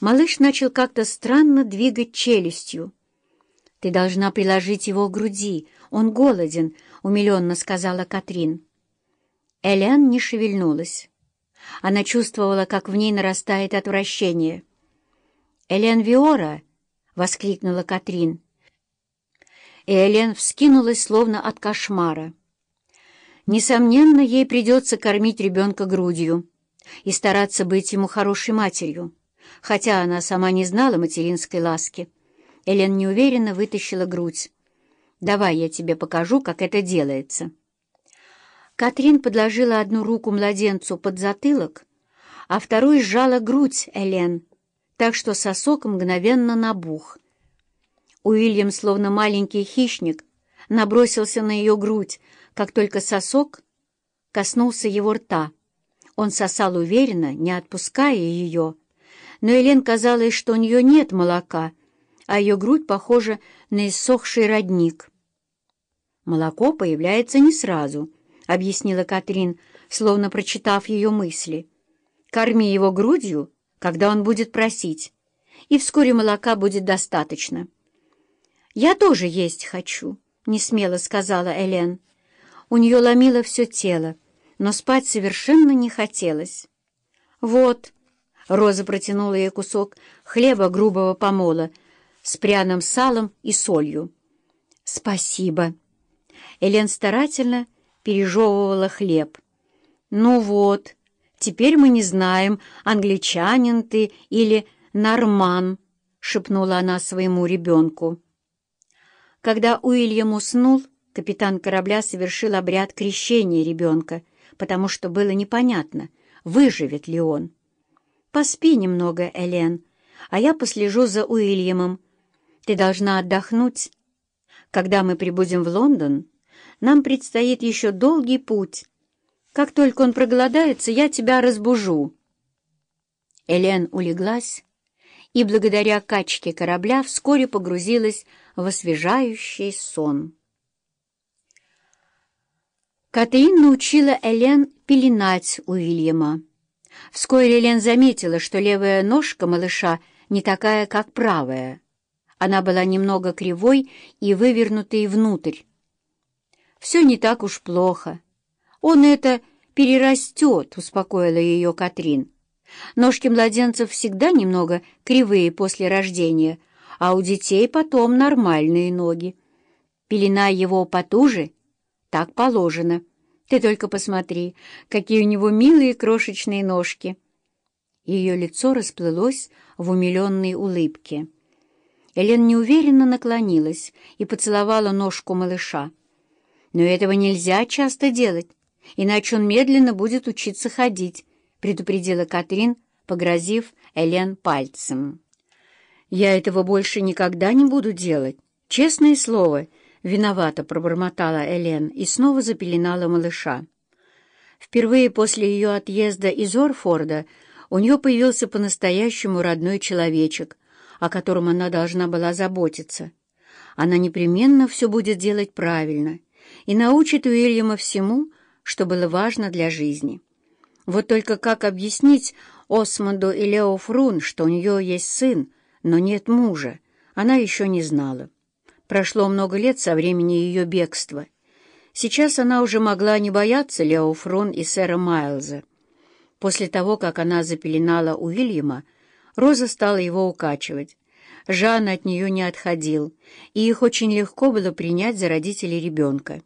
Малыш начал как-то странно двигать челюстью. «Ты должна приложить его к груди, он голоден», — умиленно сказала Катрин. Элен не шевельнулась. Она чувствовала, как в ней нарастает отвращение. «Элен Виора!» — воскликнула Катрин. И Элен вскинулась, словно от кошмара. Несомненно, ей придется кормить ребенка грудью и стараться быть ему хорошей матерью, хотя она сама не знала материнской ласки. Элен неуверенно вытащила грудь. «Давай я тебе покажу, как это делается». Катрин подложила одну руку младенцу под затылок, а второй сжала грудь Элен, так что сосок мгновенно набух. Уильям, словно маленький хищник, набросился на ее грудь, как только сосок коснулся его рта. Он сосал уверенно, не отпуская ее, но Элен казалось, что у нее нет молока, а ее грудь похожа на иссохший родник. Молоко появляется не сразу —— объяснила Катрин, словно прочитав ее мысли. «Корми его грудью, когда он будет просить, и вскоре молока будет достаточно». «Я тоже есть хочу», — несмело сказала Элен. У нее ломило все тело, но спать совершенно не хотелось. «Вот», — Роза протянула ей кусок хлеба грубого помола с пряным салом и солью. «Спасибо». Элен старательно пережевывала хлеб. «Ну вот, теперь мы не знаем, англичанин ты или норман», — шепнула она своему ребенку. Когда Уильям уснул, капитан корабля совершил обряд крещения ребенка, потому что было непонятно, выживет ли он. «Поспи немного, Элен, а я послежу за Уильямом. Ты должна отдохнуть. Когда мы прибудем в Лондон, нам предстоит еще долгий путь. Как только он проголодается, я тебя разбужу». Элен улеглась и, благодаря качке корабля, вскоре погрузилась в освежающий сон. Катрин научила Элен пеленать Уильяма. Вскоре Элен заметила, что левая ножка малыша не такая, как правая. Она была немного кривой и вывернутой внутрь все не так уж плохо. Он это перерастет, — успокоила ее Катрин. Ножки младенцев всегда немного кривые после рождения, а у детей потом нормальные ноги. Пелена его потуже, так положено. Ты только посмотри, какие у него милые крошечные ножки. Ее лицо расплылось в умиленной улыбке. Элен неуверенно наклонилась и поцеловала ножку малыша. Но этого нельзя часто делать, иначе он медленно будет учиться ходить, предупредила Катрин, погрозив Элен пальцем. «Я этого больше никогда не буду делать. Честное слово», — виновато пробормотала Элен и снова запеленала малыша. Впервые после ее отъезда из Орфорда у нее появился по-настоящему родной человечек, о котором она должна была заботиться. Она непременно все будет делать правильно — и научит Уильяма всему, что было важно для жизни. Вот только как объяснить Осмонду и Лео Фрун, что у нее есть сын, но нет мужа, она еще не знала. Прошло много лет со времени ее бегства. Сейчас она уже могла не бояться Лео Фрун и сэра Майлза. После того, как она запеленала Уильяма, Роза стала его укачивать. Жан от нее не отходил, и их очень легко было принять за родителей ребенка.